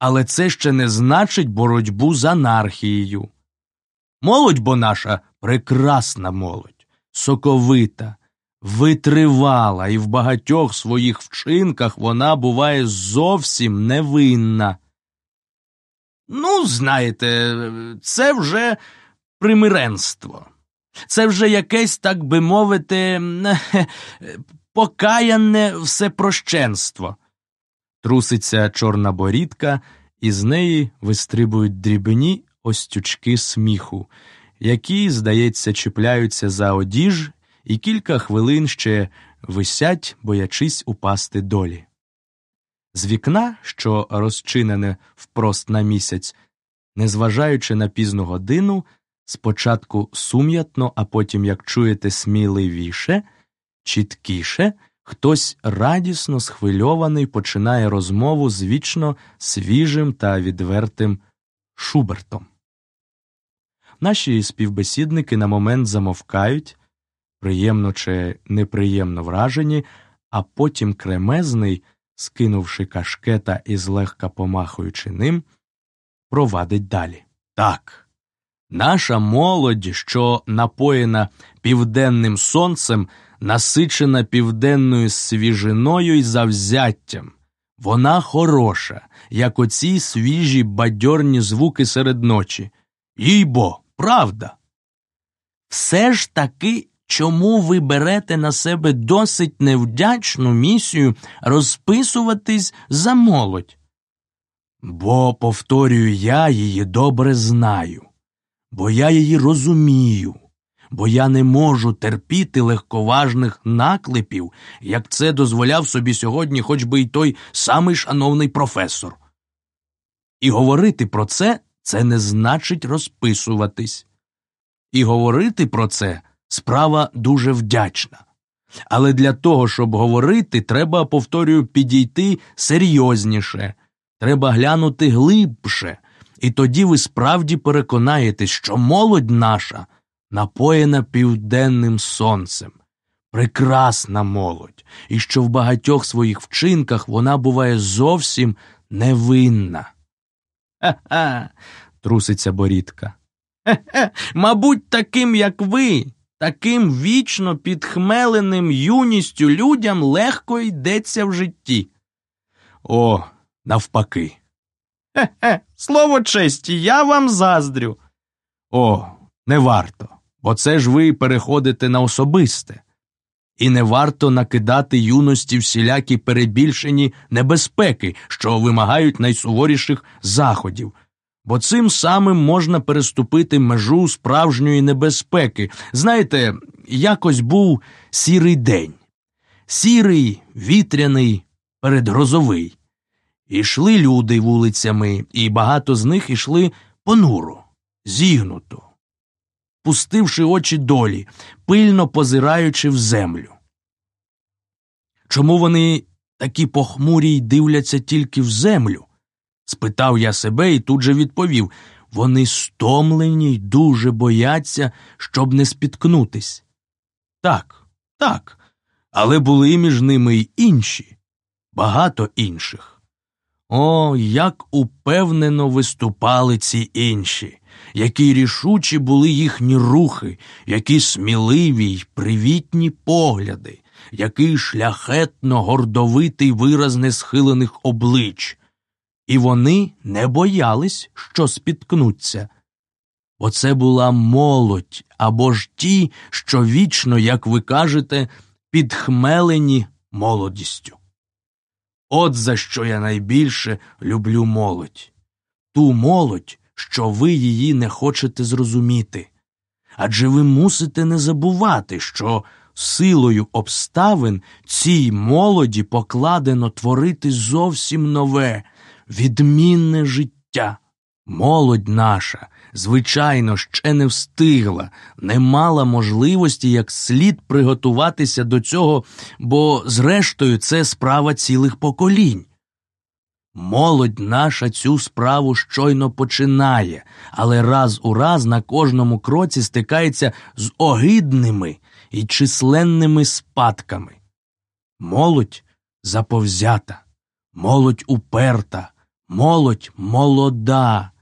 Але це ще не значить боротьбу з анархією. Молодь бо наша прекрасна молодь, соковита, витривала, і в багатьох своїх вчинках вона буває зовсім невинна. Ну, знаєте, це вже примиренство. Це вже якесь, так би мовити, покаянне всепрощенство. Труситься чорна борідка, і з неї вистрибують дрібні остючки сміху, які, здається, чіпляються за одіж і кілька хвилин ще висять, боячись упасти долі. З вікна, що розчинене впрост на місяць, незважаючи на пізну годину, спочатку сум'ятно, а потім, як чуєте, сміливіше, чіткіше, хтось радісно схвильований починає розмову з вічно свіжим та відвертим Шубертом. Наші співбесідники на момент замовкають, приємно чи неприємно вражені, а потім кремезний, скинувши кашкета і злегка помахуючи ним, провадить далі. Так, наша молодь, що напоєна південним сонцем, насичена південною свіжиною і завзяттям. Вона хороша, як оці свіжі бадьорні звуки серед ночі. Їй бо, правда. Все ж таки чому ви берете на себе досить невдячну місію розписуватись за молодь? Бо, повторюю, я її добре знаю, бо я її розумію, бо я не можу терпіти легковажних наклепів, як це дозволяв собі сьогодні хоч би й той самий шановний професор. І говорити про це це не значить розписуватись. І говорити про це справа дуже вдячна. Але для того, щоб говорити, треба, повторюю, підійти серйозніше, треба глянути глибше, і тоді ви справді переконаєтесь, що молодь наша напоєна південним сонцем, прекрасна молодь, і що в багатьох своїх вчинках вона буває зовсім невинна. Ха-ха, труситься борідка. Хе-хе, мабуть, таким, як ви, таким вічно підхмеленим юністю людям легко йдеться в житті. О, навпаки. Хе-хе, слово честі, я вам заздрю. О, не варто, бо це ж ви переходите на особисте. І не варто накидати юності всілякі перебільшені небезпеки, що вимагають найсуворіших заходів бо цим самим можна переступити межу справжньої небезпеки. Знаєте, якось був сірий день, сірий, вітряний, передгрозовий. Ішли люди вулицями, і багато з них ішли понуро, зігнуто, пустивши очі долі, пильно позираючи в землю. Чому вони такі похмурі й дивляться тільки в землю? спитав я себе і тут же відповів вони стомлені й дуже бояться, щоб не спіткнутись. Так, так, але були між ними й інші, багато інших. О, як упевнено виступали ці інші, які рішучі були їхні рухи, які сміливі й привітні погляди, який шляхетно гордовитий вираз несхилених облич, і вони не боялись, що спіткнуться. Бо це була молодь або ж ті, що вічно, як ви кажете, підхмелені молодістю. От за що я найбільше люблю молодь, ту молодь, що ви її не хочете зрозуміти. Адже ви мусите не забувати, що силою обставин цій молоді покладено творити зовсім нове, відмінне життя. Молодь наша, звичайно, ще не встигла, не мала можливості як слід приготуватися до цього, бо, зрештою, це справа цілих поколінь. Молодь наша цю справу щойно починає, але раз у раз на кожному кроці стикається з огидними і численними спадками. Молодь заповзята, молодь уперта, Молодь молода,